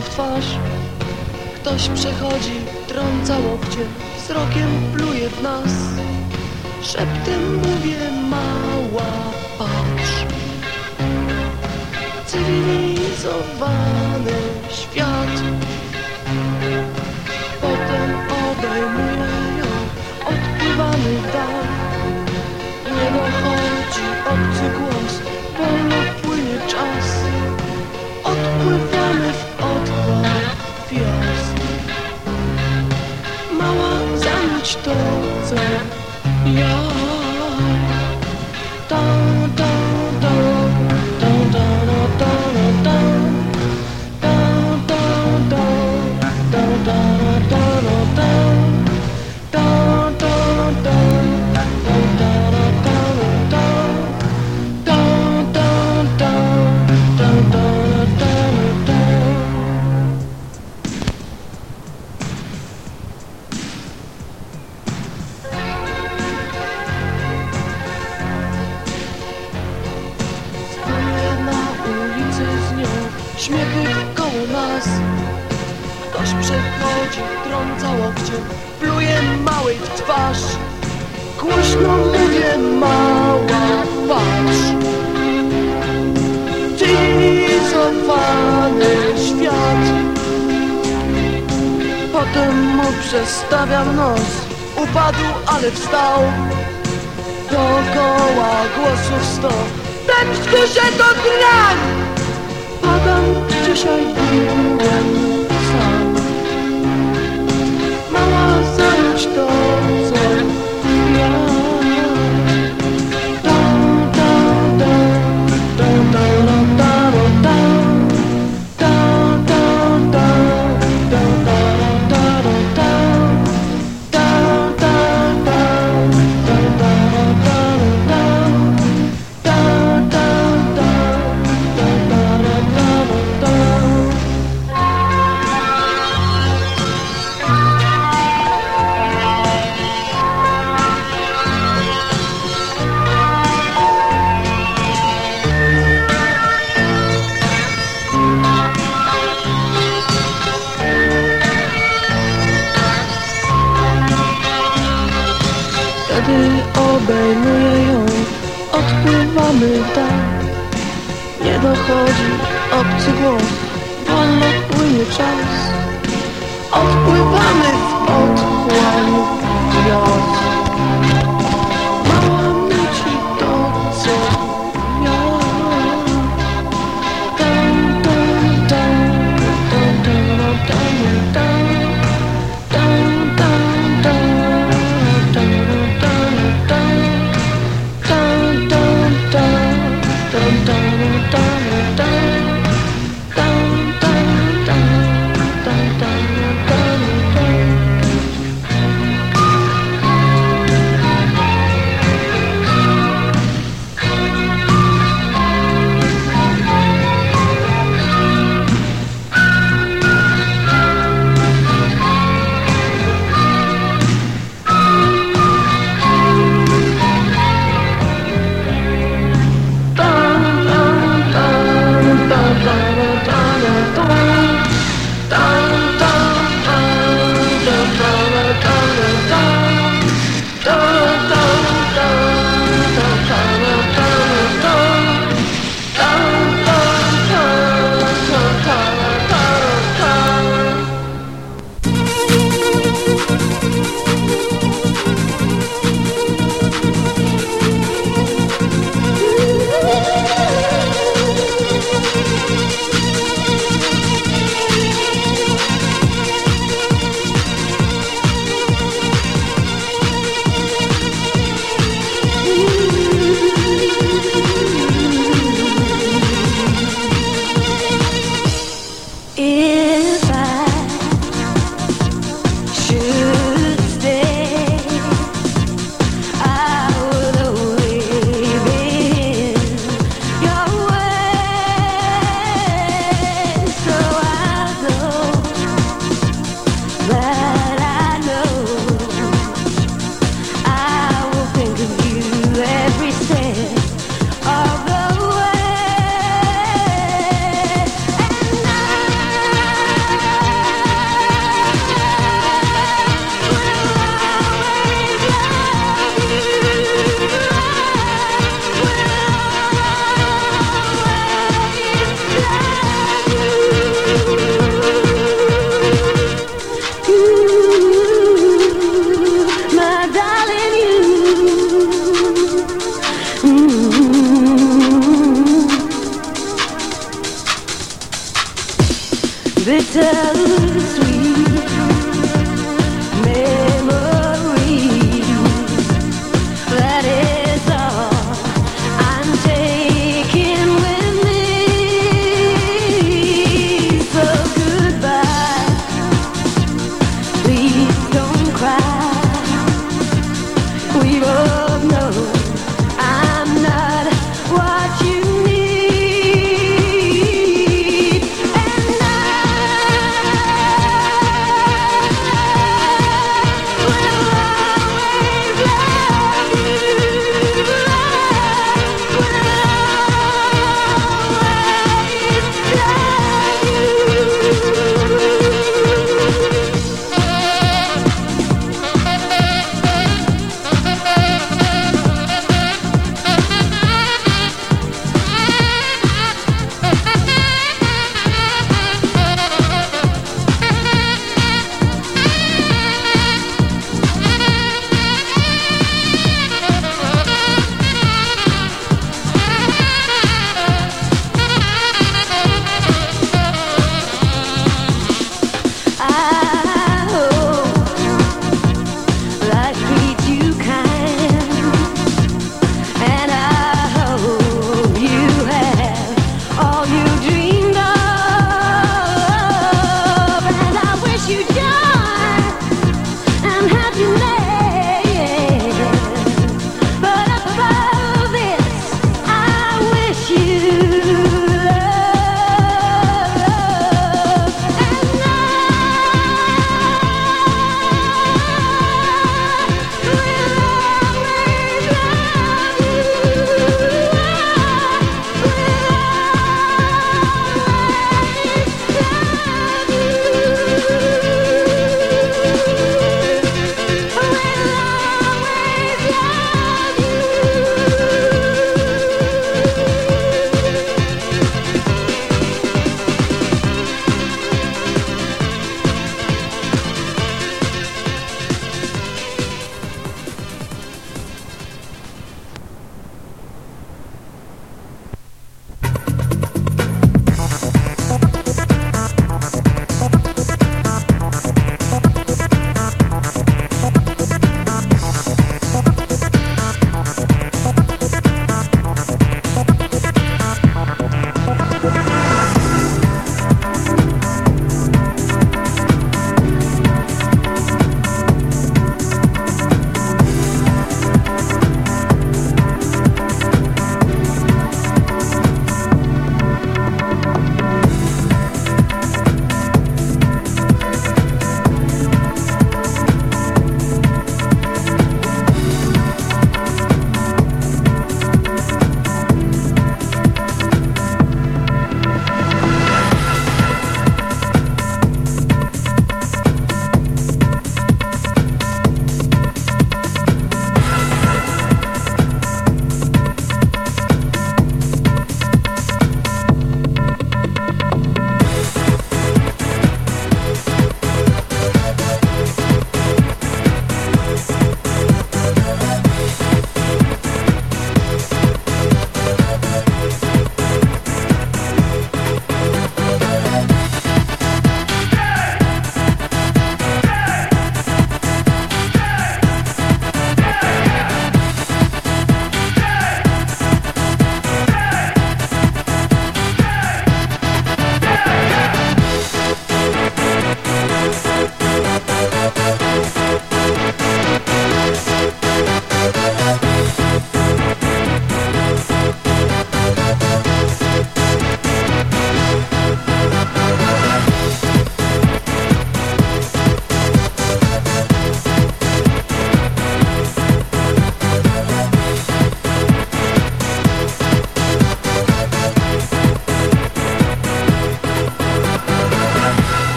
w twarz. Ktoś przechodzi, trąca łokciem Wzrokiem pluje w nas. Szeptem mówię mała patrz. Cywilizowany świat. Potem obejmuje ją Odpływamy w dal Nie dochodzi obcy głos Wolno płynie czas Yeah. Your Potem mu przestawiam nos, upadł, ale wstał. Dookoła głosów sto Pepsku, że to gram! Padam, dzisiaj byłem sam Mała, zająć to, co Nie dochodzi obcy głos, wolno płynie czas. Odpływamy w otchłań gwiazd. you.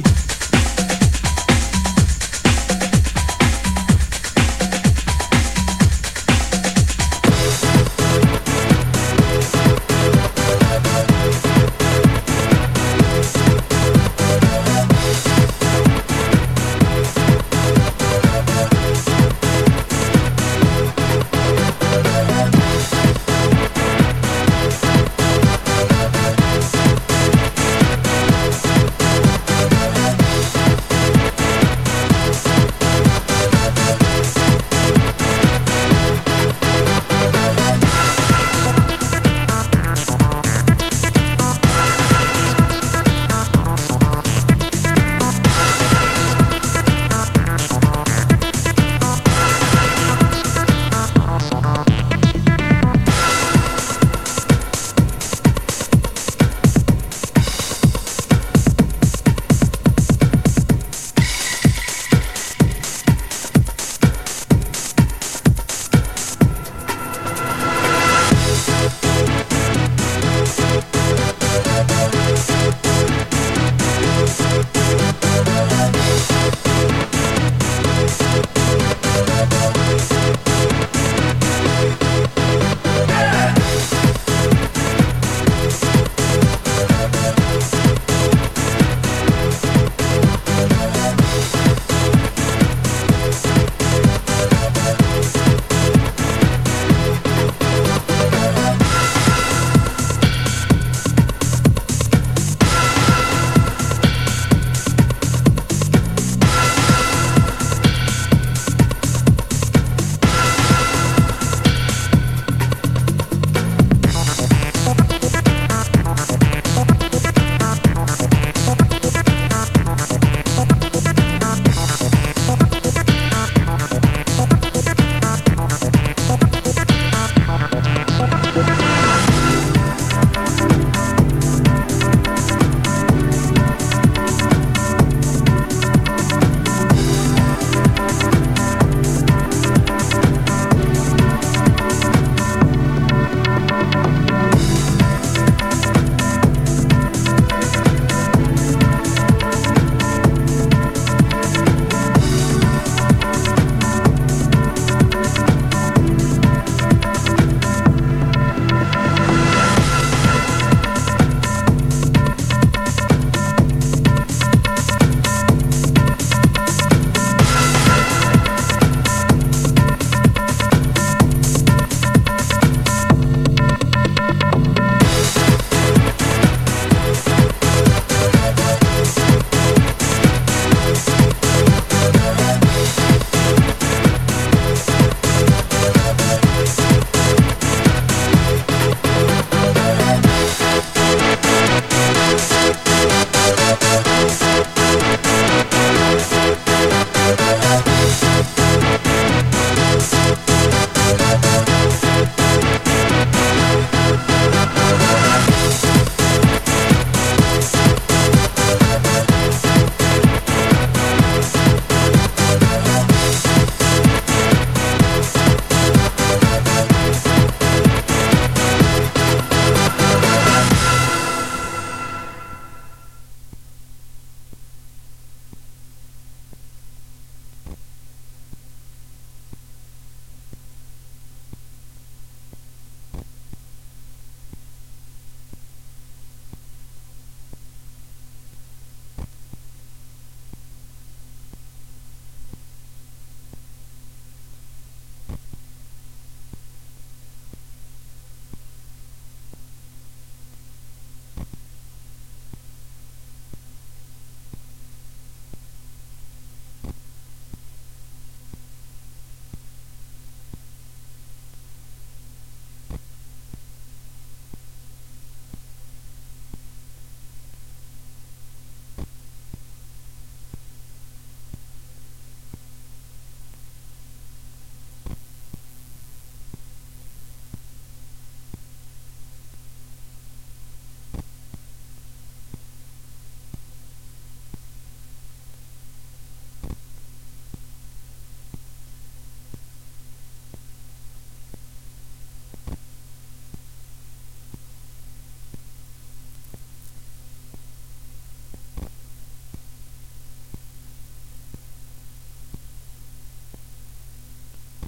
City.